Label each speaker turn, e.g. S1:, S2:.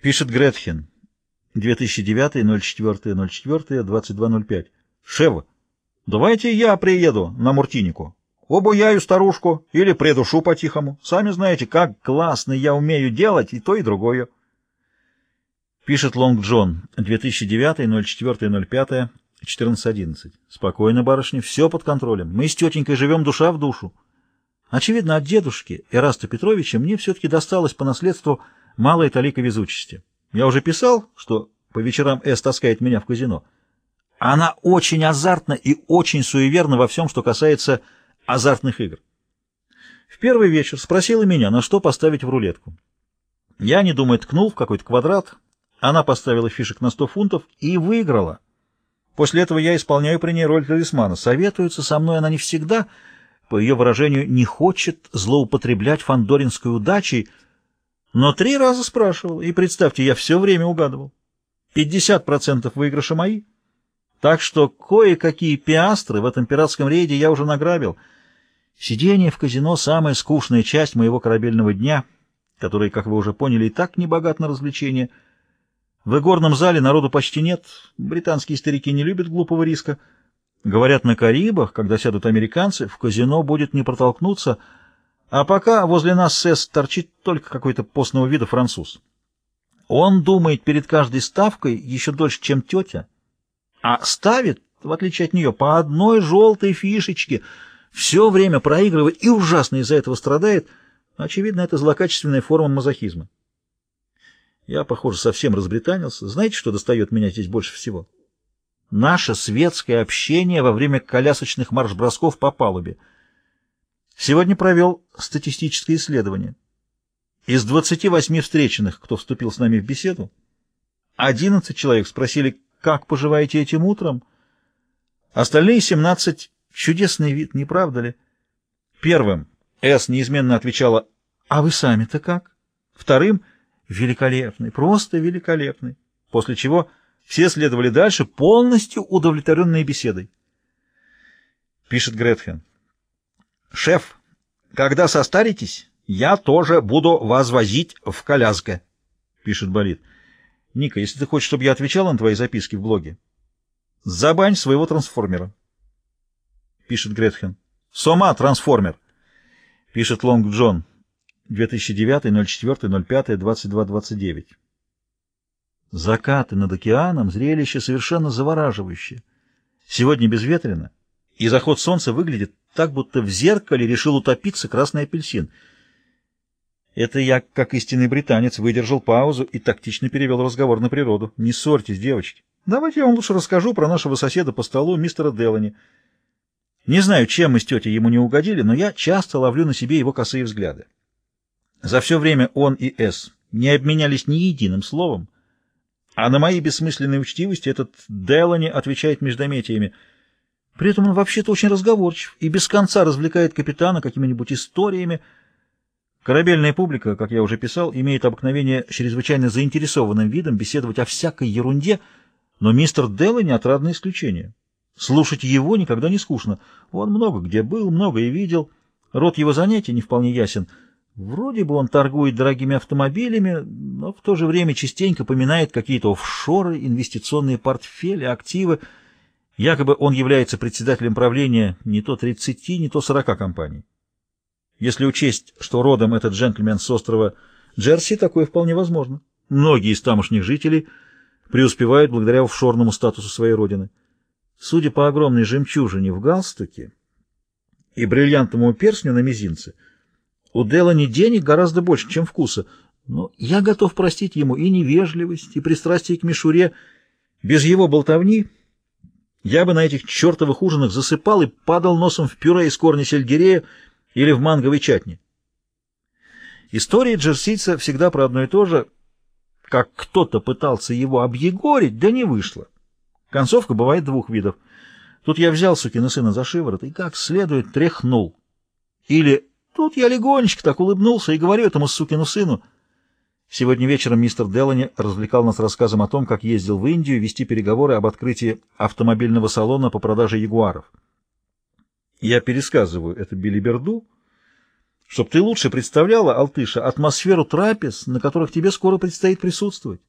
S1: Пишет Гретхен. 2009-04-04-2205. Шева, давайте я приеду на Муртинику. Обуяю старушку или придушу по-тихому. Сами знаете, как классно я умею делать и то, и другое. Пишет Лонг Джон. 2009-04-05-1411. Спокойно, барышня, все под контролем. Мы с тетенькой живем душа в душу. Очевидно, от дедушки Эраста Петровича мне все-таки досталось по наследству малая талика везучести. Я уже писал, что по вечерам Эс таскает меня в казино. Она очень азартна и очень суеверна во всем, что касается азартных игр. В первый вечер спросила меня, на что поставить в рулетку. Я, не думая, ткнул в какой-то квадрат. Она поставила фишек на 100 фунтов и выиграла. После этого я исполняю при ней роль талисмана. Советуется со мной она не всегда, по ее выражению, не хочет злоупотреблять фандоринской удачей, но три раза спрашивал, и, представьте, я все время угадывал. 50% выигрыша мои. Так что кое-какие пиастры в этом пиратском рейде я уже награбил. Сидение в казино — самая скучная часть моего корабельного дня, который, как вы уже поняли, и так не богат на развлечения. В игорном зале народу почти нет, британские старики не любят глупого риска. Говорят, на Карибах, когда сядут американцы, в казино будет не протолкнуться — а пока возле нас СЭС торчит только какой-то постного вида француз. Он думает перед каждой ставкой еще дольше, чем тетя, а ставит, в отличие от нее, по одной желтой фишечке, все время проигрывает и ужасно из-за этого страдает. Очевидно, это злокачественная форма мазохизма. Я, похоже, совсем разбританился. Знаете, что достает меня здесь больше всего? Наше светское общение во время колясочных марш-бросков по палубе — Сегодня провел статистическое исследование. Из 28 встреченных, кто вступил с нами в беседу, 11 человек спросили, как поживаете этим утром. Остальные 17 — чудесный вид, не правда ли? Первым С неизменно отвечала, а вы сами-то как? Вторым — великолепный, просто великолепный. После чего все следовали дальше, полностью удовлетворенные беседой. Пишет Гретхен. «Шеф, когда состаритесь, я тоже буду вас возить в коляске», — пишет Болит. «Ника, если ты хочешь, чтобы я отвечал на твои записки в блоге, забань своего трансформера», — пишет Гретхен. «Сома, трансформер», — пишет Лонг Джон. 2009-04-05-22-29. Закаты над океаном, зрелище совершенно завораживающее. Сегодня безветренно, и заход солнца выглядит так, будто в зеркале решил утопиться красный апельсин. Это я, как истинный британец, выдержал паузу и тактично перевел разговор на природу. Не ссорьтесь, девочки. Давайте я вам лучше расскажу про нашего соседа по столу, мистера Делани. Не знаю, чем мы с тетей ему не угодили, но я часто ловлю на себе его косые взгляды. За все время он и С не обменялись ни единым словом, а на мои бессмысленные учтивости этот Делани отвечает междометиями — при этом он вообще-то очень разговорчив и без конца развлекает капитана какими-нибудь историями. Корабельная публика, как я уже писал, имеет обыкновение чрезвычайно заинтересованным видом беседовать о всякой ерунде, но мистер Делани — отрадное исключение. Слушать его никогда не скучно. Он много где был, много и видел. Род его занятий не вполне ясен. Вроде бы он торгует дорогими автомобилями, но в то же время частенько поминает какие-то офшоры, инвестиционные портфели, активы — Якобы он является председателем правления не то 30, не то 40 компаний. Если учесть, что родом этот джентльмен с острова Джерси, такое вполне возможно. Многие из тамошних жителей преуспевают благодаря офшорному статусу своей родины. Судя по огромной жемчужине в галстуке и бриллиантовому перстню на мизинце, у Делани денег гораздо больше, чем вкуса, но я готов простить ему и невежливость, и пристрастие к мишуре. Без его болтовни я бы на этих чертовых ужинах засыпал и падал носом в пюре из корня сельдерея или в манговой чатни. История джерсийца всегда про одно и то же. Как кто-то пытался его объегорить, да не вышло. Концовка бывает двух видов. Тут я взял сукина сына за шиворот и как следует тряхнул. Или тут я легонечко так улыбнулся и говорю этому сукину сыну — Сегодня вечером мистер Делани развлекал нас рассказом о том, как ездил в Индию вести переговоры об открытии автомобильного салона по продаже ягуаров. Я пересказываю это билиберду, Чтоб ты лучше представляла, Алтыша, атмосферу трапез, на которых тебе скоро предстоит присутствовать.